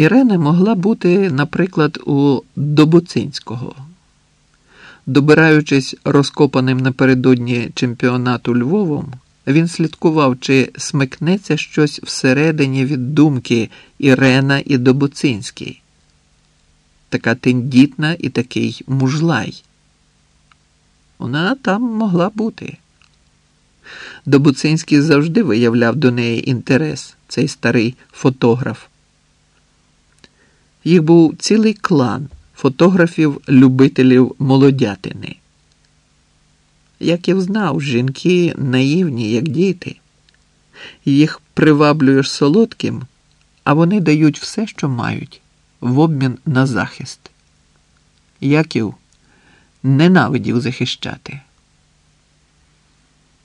Ірена могла бути, наприклад, у Добуцинського. Добираючись розкопаним напередодні чемпіонату Львовом, він слідкував, чи смикнеться щось всередині від думки Ірена і Добуцинський. Така тендітна і такий мужлай. Вона там могла бути. Добуцинський завжди виявляв до неї інтерес, цей старий фотограф. Їх був цілий клан фотографів-любителів молодятини. Яків знав, жінки наївні, як діти. Їх приваблюєш солодким, а вони дають все, що мають, в обмін на захист. Яків ненавидів захищати.